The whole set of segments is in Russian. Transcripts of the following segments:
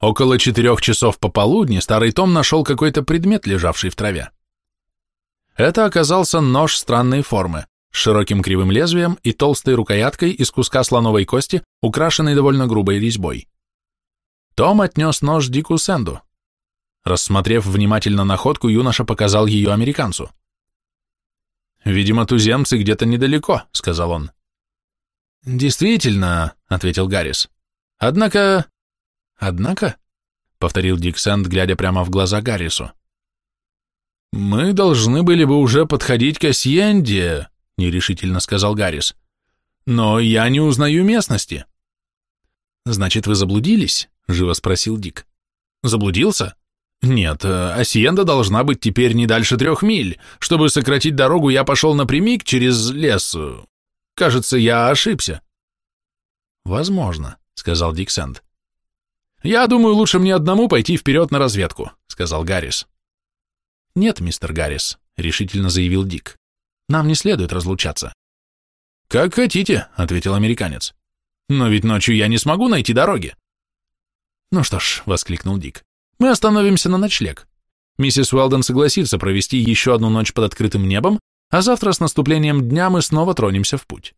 Около четырех часов пополудни старый Том нашел какой-то предмет, лежавший в траве. Это оказался нож странной формы, с широким кривым лезвием и толстой рукояткой из куска слоновой кости, украшенной довольно грубой резьбой. Том отнес нож Дику Сэнду. Рассмотрев внимательно находку, юноша показал ее американцу. «Видимо, туземцы где-то недалеко», — сказал он. «Действительно», — ответил Гаррис. «Однако...» «Однако?» — повторил Дик Сэнд, глядя прямо в глаза Гаррису. «Мы должны были бы уже подходить к Асьенде», — нерешительно сказал Гаррис. «Но я не узнаю местности». «Значит, вы заблудились?» — живо спросил Дик. «Заблудился?» «Нет, Асьенда должна быть теперь не дальше трех миль. Чтобы сократить дорогу, я пошел напрямик через лес. Кажется, я ошибся». «Возможно», — сказал Диксент. «Я думаю, лучше мне одному пойти вперед на разведку», — сказал Гаррис. «Нет, мистер Гаррис», — решительно заявил Дик. «Нам не следует разлучаться». «Как хотите», — ответил американец. «Но ведь ночью я не смогу найти дороги». «Ну что ж», — воскликнул Дик, — «мы остановимся на ночлег. Миссис Уэлден согласится провести еще одну ночь под открытым небом, а завтра с наступлением дня мы снова тронемся в путь.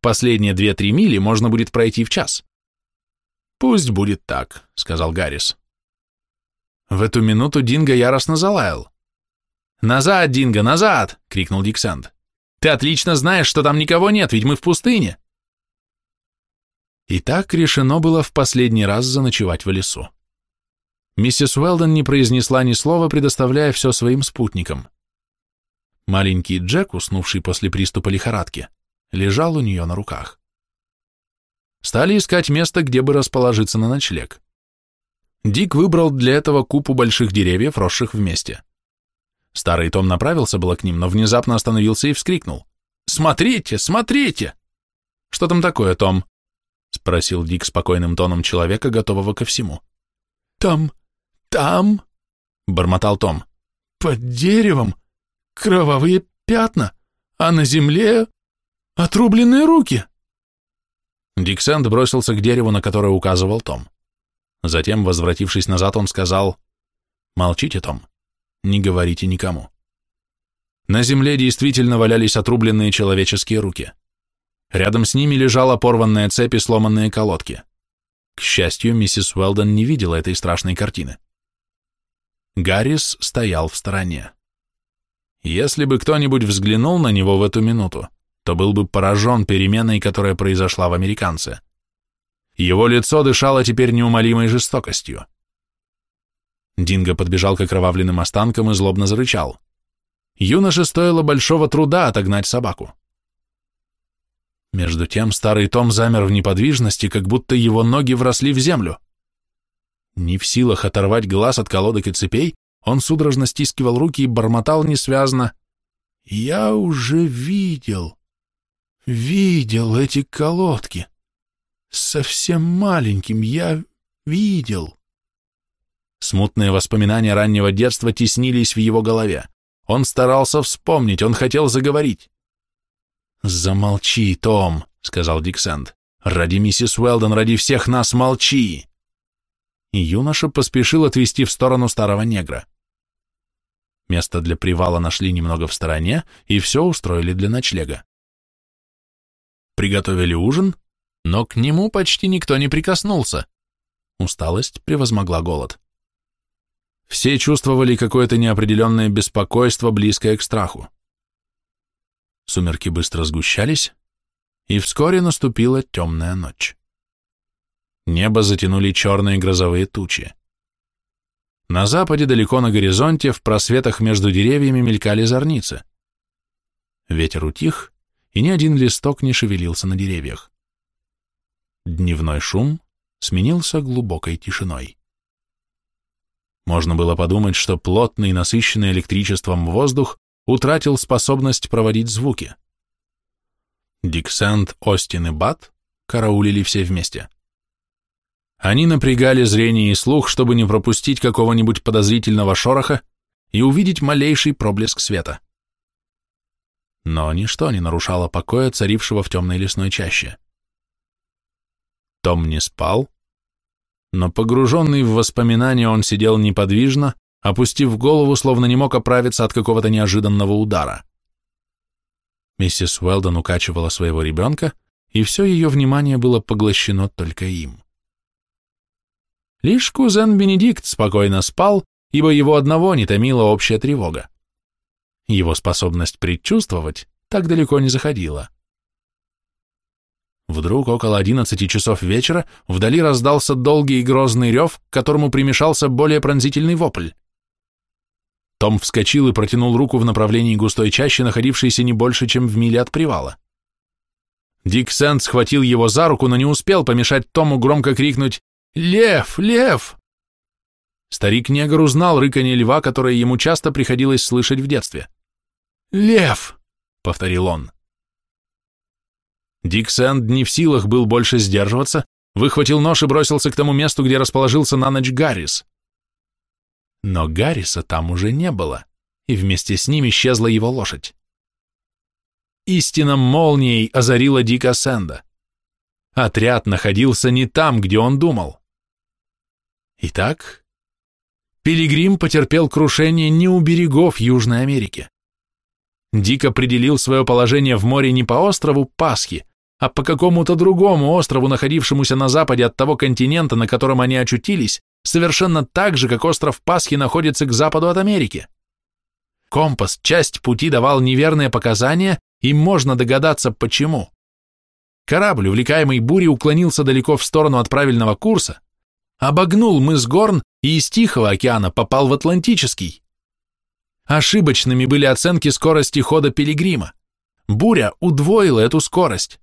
Последние две-три мили можно будет пройти в час». «Пусть будет так», — сказал Гаррис. В эту минуту Динго яростно залаял. «Назад, Динго, назад!» — крикнул Диксанд. «Ты отлично знаешь, что там никого нет, ведь мы в пустыне!» И так решено было в последний раз заночевать в лесу. Миссис Уэлдон не произнесла ни слова, предоставляя все своим спутникам. Маленький Джек, уснувший после приступа лихорадки, лежал у нее на руках. Стали искать место, где бы расположиться на ночлег. Дик выбрал для этого купу больших деревьев, росших вместе. Старый Том направился было к ним, но внезапно остановился и вскрикнул. «Смотрите, смотрите!» «Что там такое, Том?» — спросил Дик спокойным тоном человека, готового ко всему. «Там, там...» — бормотал Том. «Под деревом кровавые пятна, а на земле отрубленные руки!» Диксенд бросился к дереву, на которое указывал Том. Затем, возвратившись назад, он сказал, «Молчите, Том, не говорите никому». На земле действительно валялись отрубленные человеческие руки. Рядом с ними лежала порванная цепь и сломанные колодки. К счастью, миссис Уэлдон не видела этой страшной картины. Гаррис стоял в стороне. Если бы кто-нибудь взглянул на него в эту минуту, то был бы поражен переменой, которая произошла в американце. Его лицо дышало теперь неумолимой жестокостью. Динго подбежал к окровавленным останкам и злобно зарычал. Юноше стоило большого труда отогнать собаку. Между тем старый Том замер в неподвижности, как будто его ноги вросли в землю. Не в силах оторвать глаз от колодок и цепей, он судорожно стискивал руки и бормотал несвязно. «Я уже видел. Видел эти колодки. Совсем маленьким я видел. Смутные воспоминания раннего детства теснились в его голове. Он старался вспомнить, он хотел заговорить. «Замолчи, Том», — сказал Диксенд. «Ради миссис Уэлдон, ради всех нас молчи!» И юноша поспешил отвести в сторону старого негра. Место для привала нашли немного в стороне и все устроили для ночлега приготовили ужин, но к нему почти никто не прикоснулся. Усталость превозмогла голод. Все чувствовали какое-то неопределенное беспокойство, близкое к страху. Сумерки быстро сгущались, и вскоре наступила темная ночь. Небо затянули черные грозовые тучи. На западе, далеко на горизонте, в просветах между деревьями мелькали зорницы. Ветер утих, и ни один листок не шевелился на деревьях. Дневной шум сменился глубокой тишиной. Можно было подумать, что плотный, насыщенный электричеством воздух утратил способность проводить звуки. Диксент, Остин и Бат караулили все вместе. Они напрягали зрение и слух, чтобы не пропустить какого-нибудь подозрительного шороха и увидеть малейший проблеск света но ничто не нарушало покоя, царившего в темной лесной чаще. Том не спал, но погруженный в воспоминания он сидел неподвижно, опустив голову, словно не мог оправиться от какого-то неожиданного удара. Миссис Уэлдон укачивала своего ребенка, и все ее внимание было поглощено только им. Лишь кузен Бенедикт спокойно спал, ибо его одного не томила общая тревога. Его способность предчувствовать так далеко не заходила. Вдруг около одиннадцати часов вечера вдали раздался долгий и грозный рев, к которому примешался более пронзительный вопль. Том вскочил и протянул руку в направлении густой чащи, находившейся не больше, чем в миле от привала. Дик Сэнд схватил его за руку, но не успел помешать Тому громко крикнуть «Лев! Лев!». Старик-негр узнал рыканье льва, которое ему часто приходилось слышать в детстве. «Лев!» — повторил он. Дик Сэнд не в силах был больше сдерживаться, выхватил нож и бросился к тому месту, где расположился на ночь Гаррис. Но Гарриса там уже не было, и вместе с ним исчезла его лошадь. Истина молнией озарила Дика Сэнда. Отряд находился не там, где он думал. Итак, Пилигрим потерпел крушение не у берегов Южной Америки. Дик определил свое положение в море не по острову Пасхи, а по какому-то другому острову, находившемуся на западе от того континента, на котором они очутились, совершенно так же, как остров Пасхи находится к западу от Америки. Компас часть пути давал неверные показания, и можно догадаться, почему. Корабль, увлекаемый бурей, уклонился далеко в сторону от правильного курса, обогнул мыс Горн и из Тихого океана попал в Атлантический. Ошибочными были оценки скорости хода Пилигрима. Буря удвоила эту скорость.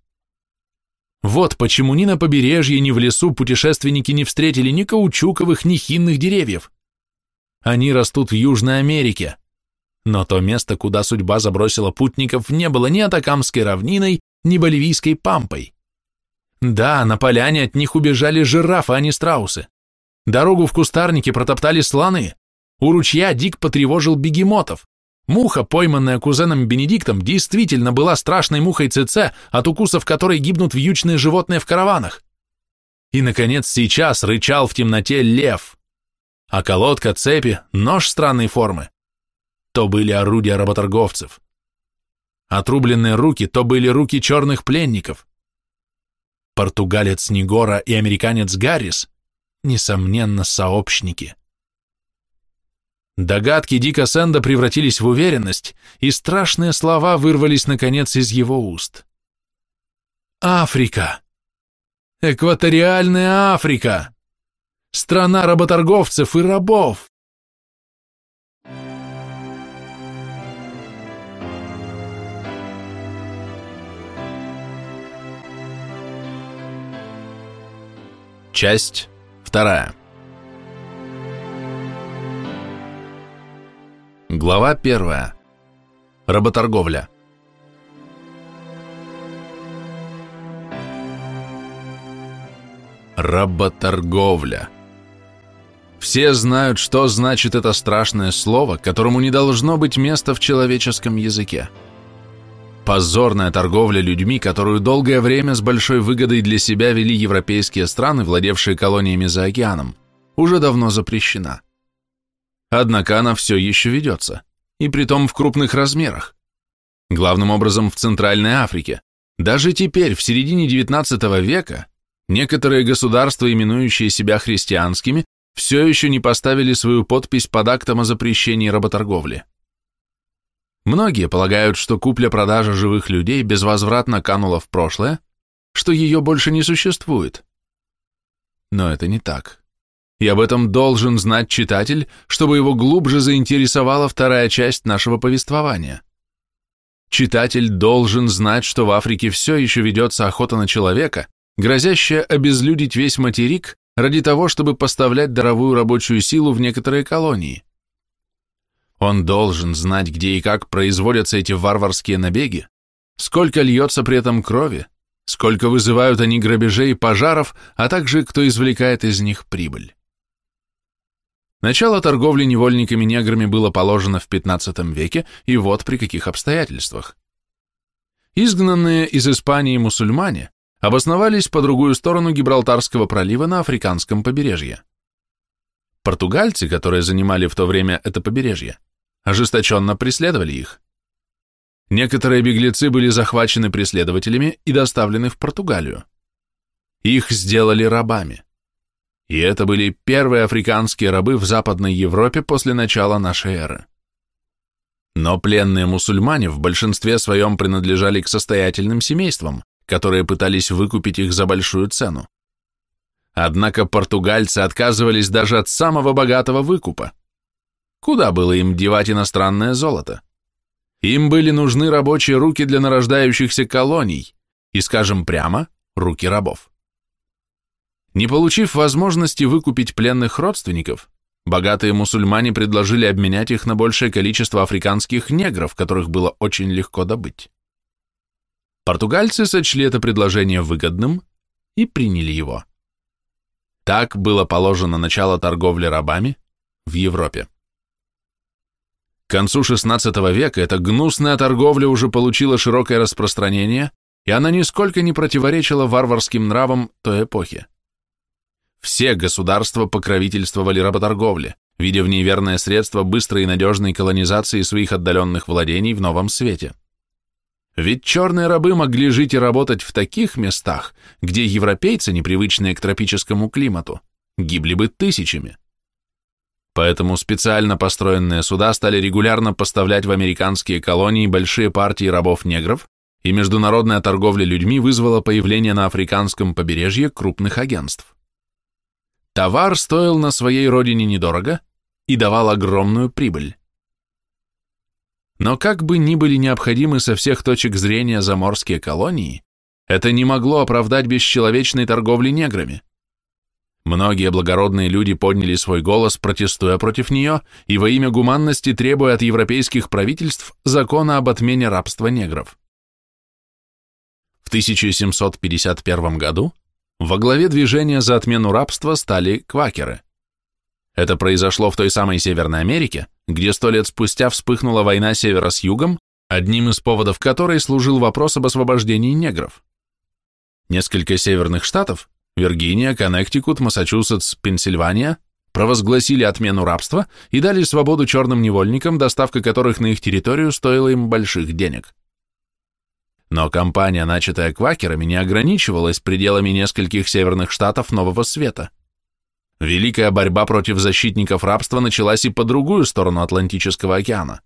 Вот почему ни на побережье, ни в лесу путешественники не встретили ни каучуковых, ни хинных деревьев. Они растут в Южной Америке. Но то место, куда судьба забросила путников, не было ни Атакамской равниной, ни Боливийской пампой. Да, на поляне от них убежали жирафы, а не страусы. Дорогу в кустарнике протоптали слоны. У ручья Дик потревожил бегемотов. Муха, пойманная кузеном Бенедиктом, действительно была страшной мухой ЦЦ, от укусов которой гибнут вьючные животные в караванах. И, наконец, сейчас рычал в темноте лев. А колодка цепи, нож странной формы. То были орудия работорговцев. Отрубленные руки, то были руки черных пленников. Португалец Негора и американец Гаррис, несомненно, сообщники. Догадки Дика Сэнда превратились в уверенность, и страшные слова вырвались, наконец, из его уст. Африка! Экваториальная Африка! Страна работорговцев и рабов! Часть вторая. Глава первая. Работорговля. Работорговля. Все знают, что значит это страшное слово, которому не должно быть места в человеческом языке. Позорная торговля людьми, которую долгое время с большой выгодой для себя вели европейские страны, владевшие колониями за океаном, уже давно запрещена. Однако она все еще ведется, и притом в крупных размерах. Главным образом в Центральной Африке. Даже теперь, в середине XIX века, некоторые государства, именующие себя христианскими, все еще не поставили свою подпись под актом о запрещении работорговли. Многие полагают, что купля-продажа живых людей безвозвратно канула в прошлое, что ее больше не существует. Но это не так и об этом должен знать читатель, чтобы его глубже заинтересовала вторая часть нашего повествования. Читатель должен знать, что в Африке все еще ведется охота на человека, грозящая обезлюдить весь материк ради того, чтобы поставлять даровую рабочую силу в некоторые колонии. Он должен знать, где и как производятся эти варварские набеги, сколько льется при этом крови, сколько вызывают они грабежей и пожаров, а также кто извлекает из них прибыль. Начало торговли невольниками-неграми было положено в XV веке, и вот при каких обстоятельствах. Изгнанные из Испании мусульмане обосновались по другую сторону Гибралтарского пролива на Африканском побережье. Португальцы, которые занимали в то время это побережье, ожесточенно преследовали их. Некоторые беглецы были захвачены преследователями и доставлены в Португалию. Их сделали рабами. И это были первые африканские рабы в Западной Европе после начала нашей эры. Но пленные мусульмане в большинстве своем принадлежали к состоятельным семействам, которые пытались выкупить их за большую цену. Однако португальцы отказывались даже от самого богатого выкупа. Куда было им девать иностранное золото? Им были нужны рабочие руки для нарождающихся колоний и, скажем прямо, руки рабов. Не получив возможности выкупить пленных родственников, богатые мусульмане предложили обменять их на большее количество африканских негров, которых было очень легко добыть. Португальцы сочли это предложение выгодным и приняли его. Так было положено начало торговли рабами в Европе. К концу XVI века эта гнусная торговля уже получила широкое распространение, и она нисколько не противоречила варварским нравам той эпохи. Все государства покровительствовали работорговле, видя в ней верное средство быстрой и надежной колонизации своих отдаленных владений в новом свете. Ведь черные рабы могли жить и работать в таких местах, где европейцы, непривычные к тропическому климату, гибли бы тысячами. Поэтому специально построенные суда стали регулярно поставлять в американские колонии большие партии рабов-негров, и международная торговля людьми вызвала появление на африканском побережье крупных агентств. Товар стоил на своей родине недорого и давал огромную прибыль. Но как бы ни были необходимы со всех точек зрения заморские колонии, это не могло оправдать бесчеловечной торговли неграми. Многие благородные люди подняли свой голос, протестуя против нее и во имя гуманности требуя от европейских правительств закона об отмене рабства негров. В 1751 году во главе движения за отмену рабства стали квакеры. Это произошло в той самой Северной Америке, где сто лет спустя вспыхнула война севера с югом, одним из поводов которой служил вопрос об освобождении негров. Несколько северных штатов – Виргиния, Коннектикут, Массачусетс, Пенсильвания – провозгласили отмену рабства и дали свободу черным невольникам, доставка которых на их территорию стоила им больших денег. Но кампания, начатая квакерами, не ограничивалась пределами нескольких северных штатов Нового Света. Великая борьба против защитников рабства началась и по другую сторону Атлантического океана.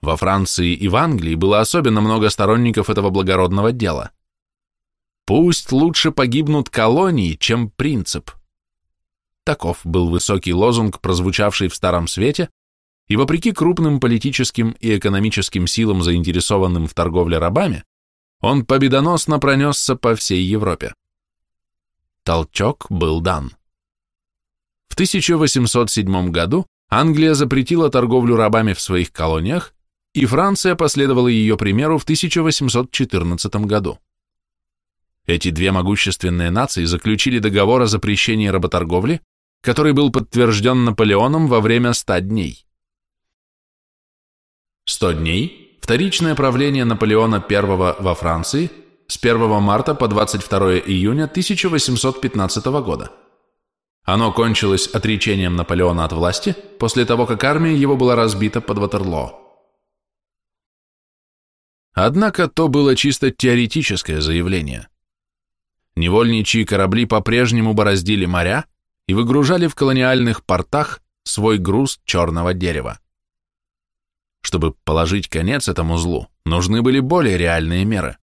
Во Франции и в Англии было особенно много сторонников этого благородного дела. «Пусть лучше погибнут колонии, чем принцип». Таков был высокий лозунг, прозвучавший в Старом Свете, и вопреки крупным политическим и экономическим силам, заинтересованным в торговле рабами, он победоносно пронесся по всей Европе. Толчок был дан. В 1807 году Англия запретила торговлю рабами в своих колониях, и Франция последовала ее примеру в 1814 году. Эти две могущественные нации заключили договор о запрещении работорговли, который был подтвержден Наполеоном во время 100 дней. 100 дней Вторичное правление Наполеона I во Франции с 1 марта по 22 июня 1815 года. Оно кончилось отречением Наполеона от власти после того, как армия его была разбита под Ватерлоо. Однако то было чисто теоретическое заявление. Невольничьи корабли по-прежнему бороздили моря и выгружали в колониальных портах свой груз черного дерева. Чтобы положить конец этому злу, нужны были более реальные меры.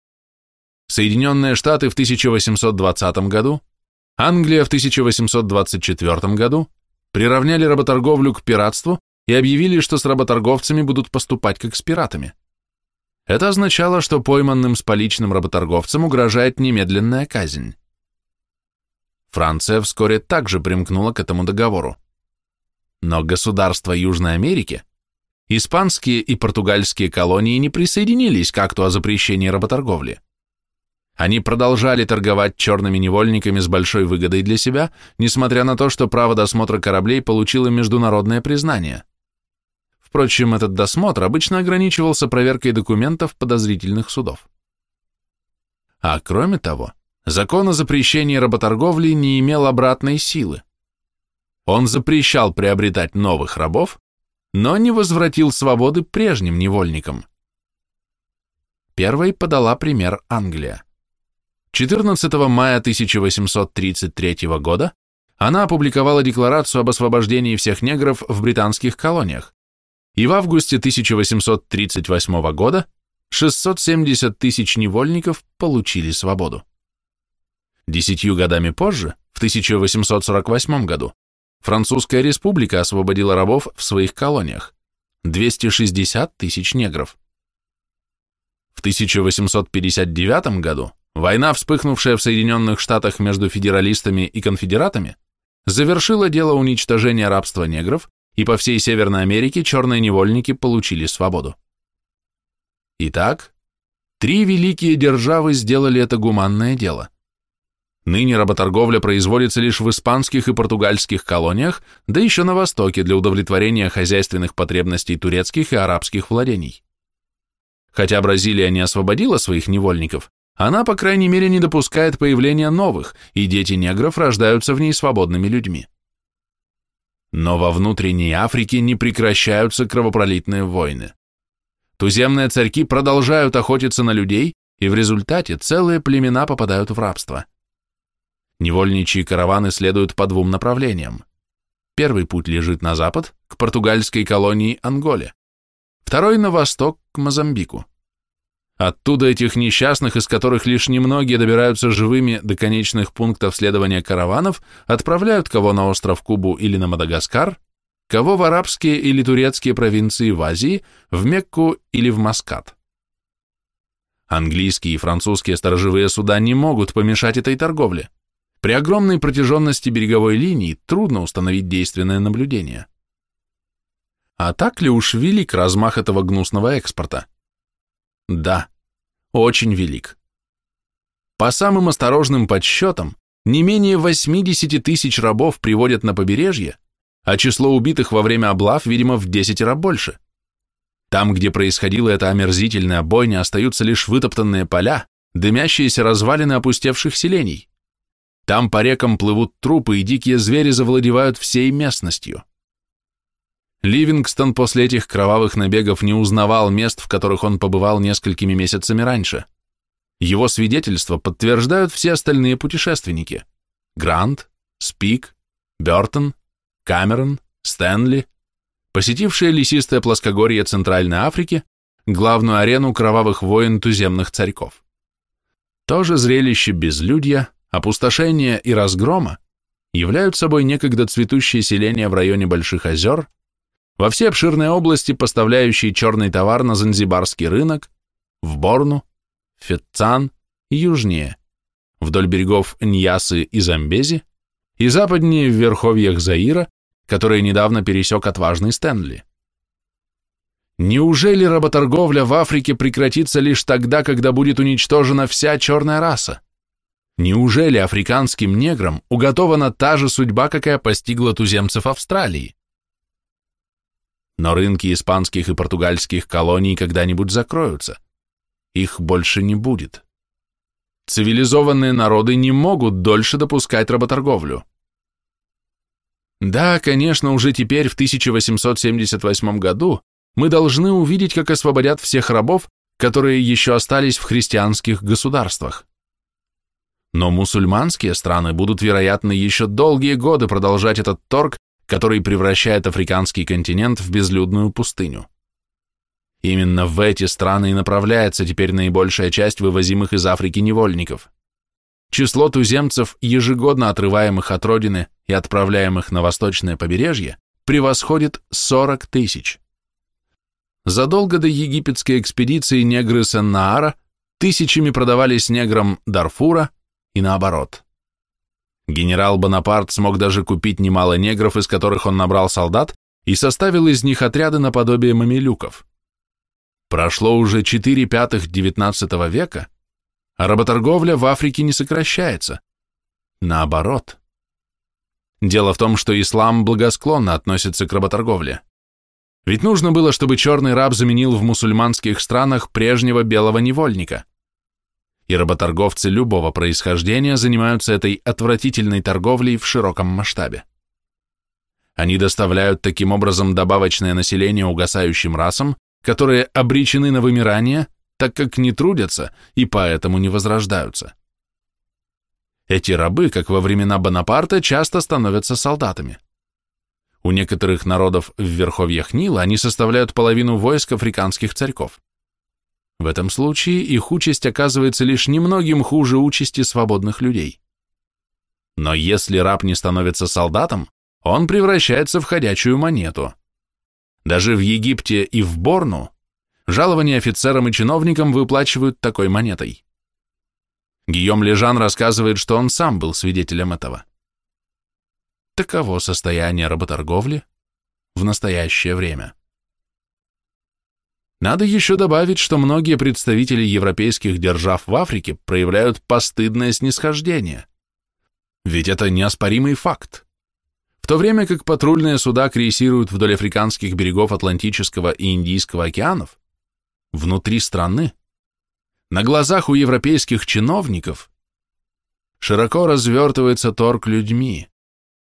Соединенные Штаты в 1820 году, Англия в 1824 году приравняли работорговлю к пиратству и объявили, что с работорговцами будут поступать как с пиратами. Это означало, что пойманным с поличным работорговцем угрожает немедленная казнь. Франция вскоре также примкнула к этому договору. Но государства Южной Америки испанские и португальские колонии не присоединились к акту о запрещении работорговли. Они продолжали торговать черными невольниками с большой выгодой для себя, несмотря на то, что право досмотра кораблей получило международное признание. Впрочем, этот досмотр обычно ограничивался проверкой документов подозрительных судов. А кроме того, закон о запрещении работорговли не имел обратной силы. Он запрещал приобретать новых рабов, но не возвратил свободы прежним невольникам. Первой подала пример Англия. 14 мая 1833 года она опубликовала декларацию об освобождении всех негров в британских колониях, и в августе 1838 года 670 тысяч невольников получили свободу. Десятью годами позже, в 1848 году, Французская республика освободила рабов в своих колониях – 260 тысяч негров. В 1859 году война, вспыхнувшая в Соединенных Штатах между федералистами и конфедератами, завершила дело уничтожения рабства негров, и по всей Северной Америке черные невольники получили свободу. Итак, три великие державы сделали это гуманное дело. Ныне работорговля производится лишь в испанских и португальских колониях, да еще на Востоке для удовлетворения хозяйственных потребностей турецких и арабских владений. Хотя Бразилия не освободила своих невольников, она, по крайней мере, не допускает появления новых, и дети негров рождаются в ней свободными людьми. Но во внутренней Африке не прекращаются кровопролитные войны. Туземные царьки продолжают охотиться на людей, и в результате целые племена попадают в рабство. Невольничьи караваны следуют по двум направлениям. Первый путь лежит на запад, к португальской колонии Анголе второй на восток, к Мозамбику. Оттуда этих несчастных, из которых лишь немногие добираются живыми до конечных пунктов следования караванов, отправляют кого на остров Кубу или на Мадагаскар, кого в арабские или турецкие провинции в Азии, в Мекку или в Маскат. Английские и французские сторожевые суда не могут помешать этой торговле. При огромной протяженности береговой линии трудно установить действенное наблюдение. А так ли уж велик размах этого гнусного экспорта? Да, очень велик. По самым осторожным подсчетам, не менее 80 тысяч рабов приводят на побережье, а число убитых во время облав, видимо, в 10 раз больше. Там, где происходила эта омерзительная бойня, остаются лишь вытоптанные поля, дымящиеся развалины опустевших селений. Там по рекам плывут трупы, и дикие звери завладевают всей местностью. Ливингстон после этих кровавых набегов не узнавал мест, в которых он побывал несколькими месяцами раньше. Его свидетельства подтверждают все остальные путешественники. Грант, Спик, Бертон, Камерон, Стэнли, посетившие лесистое плоскогорье Центральной Африки, главную арену кровавых войн туземных царьков. То же зрелище безлюдья, опустошения и разгрома являют собой некогда цветущее селение в районе Больших озер, во все обширные области, поставляющие черный товар на Занзибарский рынок, в Борну, Фетцан и южнее, вдоль берегов Ньясы и Замбези, и западнее в верховьях Заира, которые недавно пересек отважный Стэнли. Неужели работорговля в Африке прекратится лишь тогда, когда будет уничтожена вся черная раса? Неужели африканским неграм уготована та же судьба, какая постигла туземцев Австралии? Но рынки испанских и португальских колоний когда-нибудь закроются. Их больше не будет. Цивилизованные народы не могут дольше допускать работорговлю. Да, конечно, уже теперь, в 1878 году, мы должны увидеть, как освободят всех рабов, которые еще остались в христианских государствах. Но мусульманские страны будут, вероятно, еще долгие годы продолжать этот торг который превращает африканский континент в безлюдную пустыню. Именно в эти страны и направляется теперь наибольшая часть вывозимых из Африки невольников. Число туземцев, ежегодно отрываемых от родины и отправляемых на восточное побережье, превосходит 40 тысяч. Задолго до египетской экспедиции негры Сен-Наара тысячами продавались неграм Дарфура и наоборот. Генерал Бонапарт смог даже купить немало негров, из которых он набрал солдат, и составил из них отряды наподобие мамилюков. Прошло уже 4 пятых XIX века, а работорговля в Африке не сокращается. Наоборот. Дело в том, что ислам благосклонно относится к работорговле. Ведь нужно было, чтобы черный раб заменил в мусульманских странах прежнего белого невольника. И работорговцы любого происхождения занимаются этой отвратительной торговлей в широком масштабе. Они доставляют таким образом добавочное население угасающим расам, которые обречены на вымирание, так как не трудятся и поэтому не возрождаются. Эти рабы, как во времена Бонапарта, часто становятся солдатами. У некоторых народов в верховьях Нила они составляют половину войск африканских царьков. В этом случае их участь оказывается лишь немногим хуже участи свободных людей. Но если раб не становится солдатом, он превращается в ходячую монету. Даже в Египте и в Борну жалования офицерам и чиновникам выплачивают такой монетой. Гийом Лежан рассказывает, что он сам был свидетелем этого. Таково состояние работорговли в настоящее время. Надо еще добавить, что многие представители европейских держав в Африке проявляют постыдное снисхождение. Ведь это неоспоримый факт. В то время как патрульные суда крейсируют вдоль африканских берегов Атлантического и Индийского океанов, внутри страны, на глазах у европейских чиновников, широко развертывается торг людьми,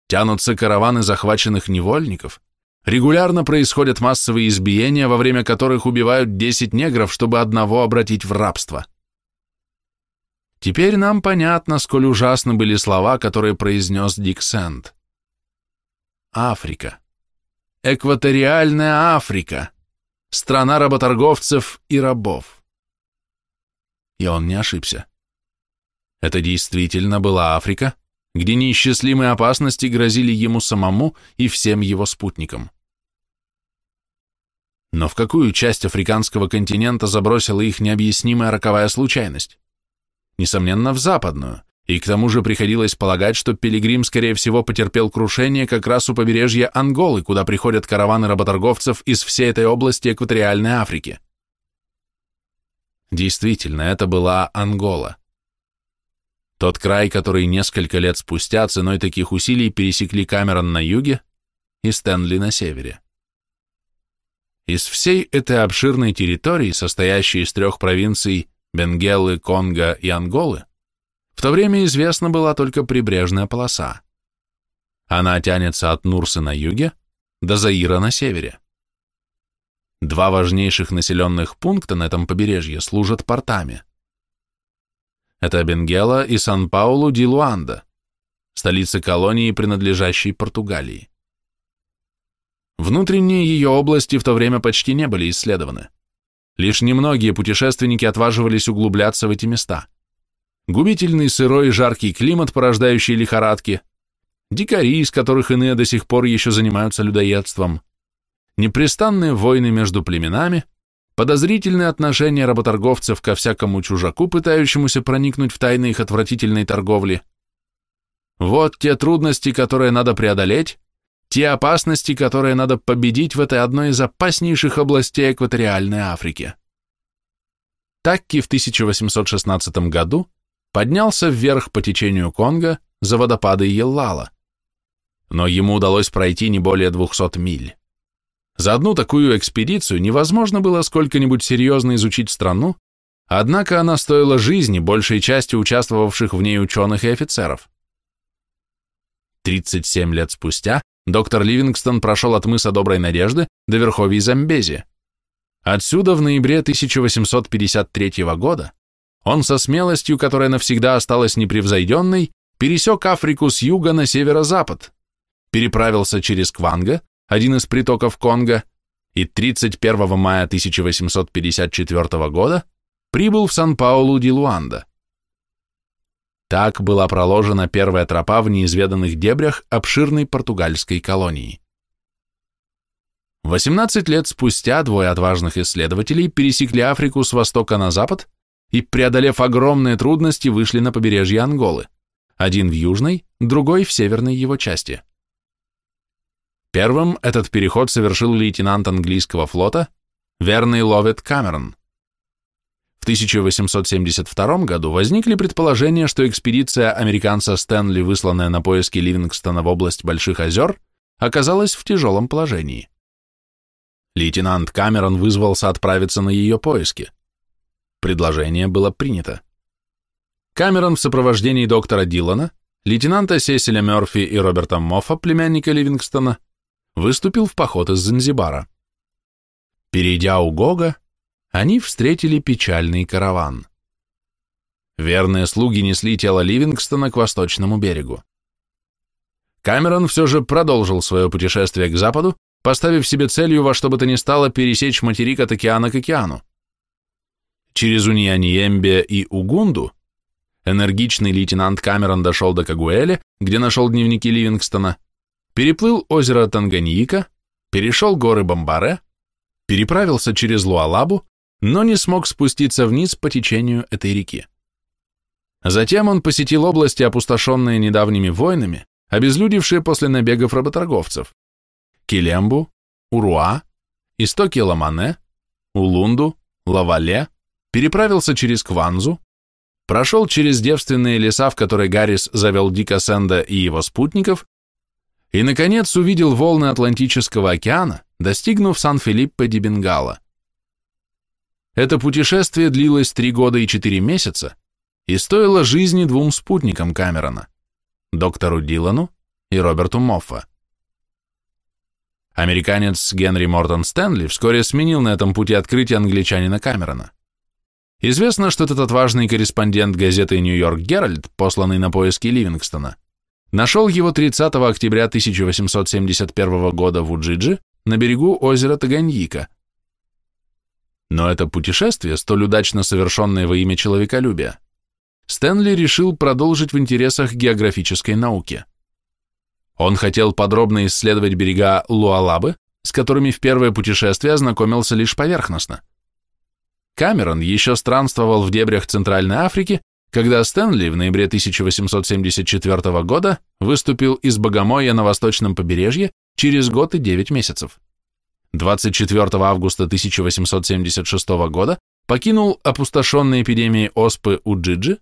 тянутся караваны захваченных невольников, регулярно происходят массовые избиения, во время которых убивают 10 негров, чтобы одного обратить в рабство. Теперь нам понятно, сколь ужасны были слова, которые произнес Дик Сэнд. Африка. Экваториальная Африка. Страна работорговцев и рабов. И он не ошибся. Это действительно была Африка, где неисчислимые опасности грозили ему самому и всем его спутникам. Но в какую часть африканского континента забросила их необъяснимая роковая случайность? Несомненно, в западную, и к тому же приходилось полагать, что Пилигрим, скорее всего, потерпел крушение как раз у побережья Анголы, куда приходят караваны работорговцев из всей этой области экваториальной Африки. Действительно, это была Ангола. Тот край, который несколько лет спустя ценой таких усилий пересекли Камерон на юге и Стэнли на севере. Из всей этой обширной территории, состоящей из трех провинций Бенгелы, Конго и Анголы, в то время известна была только прибрежная полоса. Она тянется от Нурсы на юге до Заира на севере. Два важнейших населенных пункта на этом побережье служат портами. Это Бенгела и Сан-Паулу-ди-Луанда, столица колонии, принадлежащей Португалии. Внутренние ее области в то время почти не были исследованы. Лишь немногие путешественники отваживались углубляться в эти места – губительный сырой и жаркий климат, порождающий лихорадки, дикари, из которых иные до сих пор еще занимаются людоедством, непрестанные войны между племенами, подозрительные отношения работорговцев ко всякому чужаку, пытающемуся проникнуть в тайны их отвратительной торговли. Вот те трудности, которые надо преодолеть, те опасности, которые надо победить в этой одной из опаснейших областей экваториальной Африки. Такки в 1816 году поднялся вверх по течению Конго за водопады Еллала. Но ему удалось пройти не более 200 миль. За одну такую экспедицию невозможно было сколько-нибудь серьезно изучить страну, однако она стоила жизни большей части участвовавших в ней ученых и офицеров. 37 лет спустя доктор Ливингстон прошел от мыса Доброй Надежды до верховий Замбези. Отсюда в ноябре 1853 года он со смелостью, которая навсегда осталась непревзойденной, пересек Африку с юга на северо-запад, переправился через Кванга, один из притоков Конго, и 31 мая 1854 года прибыл в Сан-Паулу-ди-Луанда. Так была проложена первая тропа в неизведанных дебрях обширной португальской колонии. 18 лет спустя двое отважных исследователей пересекли Африку с востока на запад и, преодолев огромные трудности, вышли на побережье Анголы, один в южной, другой в северной его части. Первым этот переход совершил лейтенант английского флота Верный Ловет Камерон. В 1872 году возникли предположения, что экспедиция американца Стэнли, высланная на поиски Ливингстона в область Больших озер, оказалась в тяжелом положении. Лейтенант Камерон вызвался отправиться на ее поиски. Предложение было принято. Камерон в сопровождении доктора Дилана, лейтенанта Сесиля Мёрфи и Роберта Моффа, племянника Ливингстона, выступил в поход из Занзибара. Перейдя у Гога, они встретили печальный караван. Верные слуги несли тело Ливингстона к восточному берегу. Камерон все же продолжил свое путешествие к западу, поставив себе целью во что бы то ни стало пересечь материк от океана к океану. Через Уньяниембе и Угунду энергичный лейтенант Камерон дошел до Кагуэля, где нашел дневники Ливингстона, переплыл озеро Танганьика, перешел горы Бомбаре, переправился через Луалабу, но не смог спуститься вниз по течению этой реки. Затем он посетил области, опустошенные недавними войнами, обезлюдившие после набегов работорговцев. Килембу, Уруа, истоки Ламане, Улунду, Лавале, переправился через Кванзу, прошел через девственные леса, в которые Гаррис завел Дика Сэнда и его спутников, и, наконец, увидел волны Атлантического океана, достигнув Сан-Филиппе ди Бенгала. Это путешествие длилось три года и четыре месяца и стоило жизни двум спутникам Камерона, доктору Дилану и Роберту Моффа. Американец Генри Мортон Стэнли вскоре сменил на этом пути открытие англичанина Камерона. Известно, что этот отважный корреспондент газеты «Нью-Йорк Геральд», посланный на поиски Ливингстона, нашел его 30 октября 1871 года в Уджидже на берегу озера Таганьика. Но это путешествие, столь удачно совершенное во имя человеколюбия, Стэнли решил продолжить в интересах географической науки. Он хотел подробно исследовать берега Луалабы, с которыми в первое путешествие ознакомился лишь поверхностно. Камерон еще странствовал в дебрях Центральной Африки, когда Стэнли в ноябре 1874 года выступил из Богомолья на восточном побережье через год и 9 месяцев. 24 августа 1876 года покинул опустошенной эпидемией оспы Уджиджи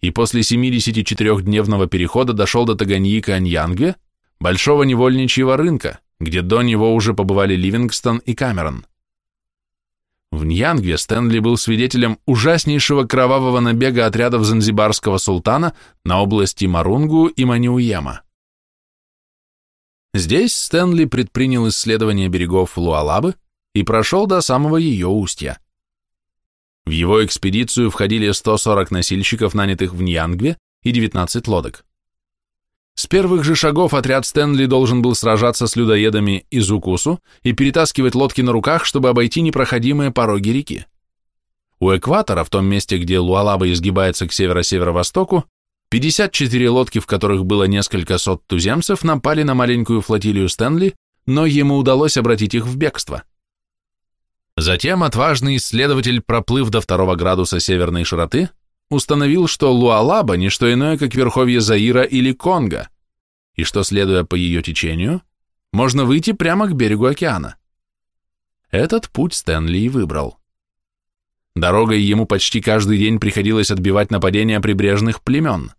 и после 74-дневного перехода дошел до Таганьика-Аньянгве, большого невольничьего рынка, где до него уже побывали Ливингстон и Камерон. В Ньянгве Стэнли был свидетелем ужаснейшего кровавого набега отрядов занзибарского султана на области Марунгу и Маниуема. Здесь Стэнли предпринял исследование берегов Луалабы и прошел до самого ее устья. В его экспедицию входили 140 носильщиков, нанятых в Ньянгве, и 19 лодок. С первых же шагов отряд Стэнли должен был сражаться с людоедами из Укусу и перетаскивать лодки на руках, чтобы обойти непроходимые пороги реки. У экватора, в том месте, где Луалаба изгибается к северо-северо-востоку, 54 лодки, в которых было несколько сот туземцев, напали на маленькую флотилию Стэнли, но ему удалось обратить их в бегство. Затем отважный исследователь, проплыв до второго градуса северной широты, установил, что Луалаба – не что иное, как верховье Заира или Конго, и что, следуя по ее течению, можно выйти прямо к берегу океана. Этот путь Стэнли и выбрал. Дорогой ему почти каждый день приходилось отбивать нападения прибрежных племен.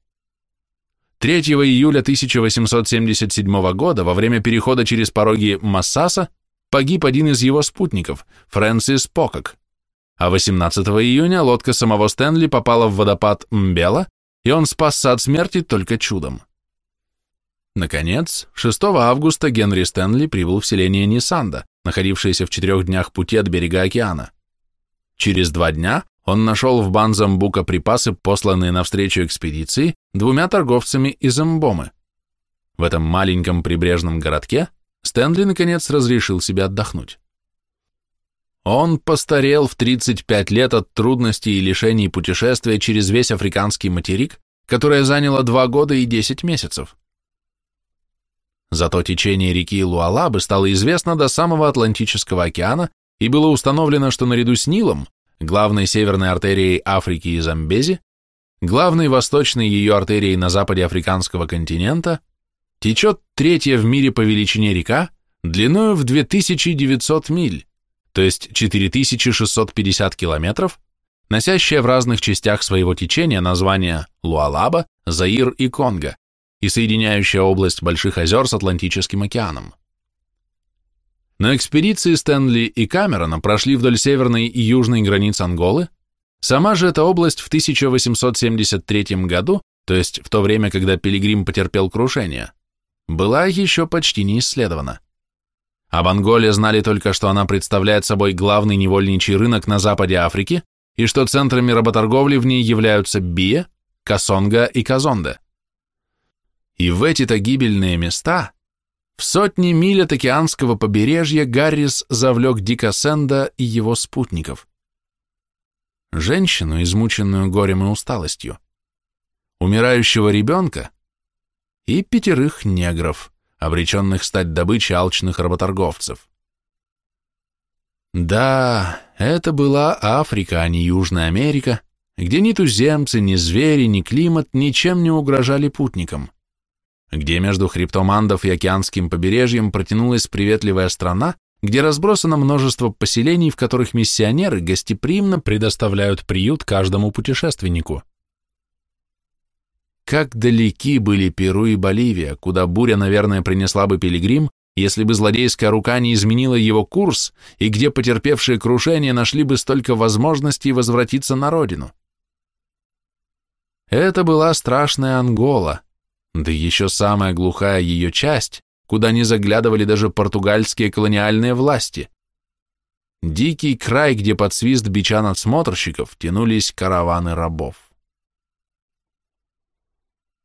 3 июля 1877 года, во время перехода через пороги Массаса, погиб один из его спутников, Фрэнсис Покок а 18 июня лодка самого Стэнли попала в водопад Мбела, и он спасся от смерти только чудом. Наконец, 6 августа Генри Стэнли прибыл в селение Нисанда, находившееся в четырех днях пути от берега океана. Через два дня он нашел в Банзамбука припасы, посланные навстречу экспедиции двумя торговцами из Эмбомы. В этом маленьком прибрежном городке Стэнли, наконец, разрешил себе отдохнуть. Он постарел в 35 лет от трудностей и лишений путешествия через весь африканский материк, которое заняло 2 года и 10 месяцев. Зато течение реки Луалабы стало известно до самого Атлантического океана и было установлено, что наряду с Нилом, главной северной артерией Африки и Замбези, главной восточной ее артерией на западе африканского континента, течет третья в мире по величине река, длиною в 2900 миль, то есть 4650 километров, носящая в разных частях своего течения названия Луалаба, Заир и Конго и соединяющая область Больших озер с Атлантическим океаном. На экспедиции Стэнли и Камерона прошли вдоль северной и южной границ Анголы, Сама же эта область в 1873 году, то есть в то время, когда Пилигрим потерпел крушение, была еще почти не исследована. Об Анголе знали только, что она представляет собой главный невольничий рынок на западе Африки и что центрами работорговли в ней являются Бия, Касонга и Казонде. И в эти-то гибельные места, в сотни миль от океанского побережья, Гаррис завлек Дика Сенда и его спутников. Женщину, измученную горем и усталостью, умирающего ребенка и пятерых негров, обреченных стать добычей алчных работорговцев. Да, это была Африка, а не Южная Америка, где ни туземцы, ни звери, ни климат ничем не угрожали путникам, где между хребтом Андов и океанским побережьем протянулась приветливая страна, где разбросано множество поселений, в которых миссионеры гостеприимно предоставляют приют каждому путешественнику. Как далеки были Перу и Боливия, куда буря, наверное, принесла бы пилигрим, если бы злодейская рука не изменила его курс, и где потерпевшие крушение нашли бы столько возможностей возвратиться на родину. Это была страшная Ангола, да еще самая глухая ее часть, куда не заглядывали даже португальские колониальные власти. Дикий край, где под свист бича надсмотрщиков тянулись караваны рабов.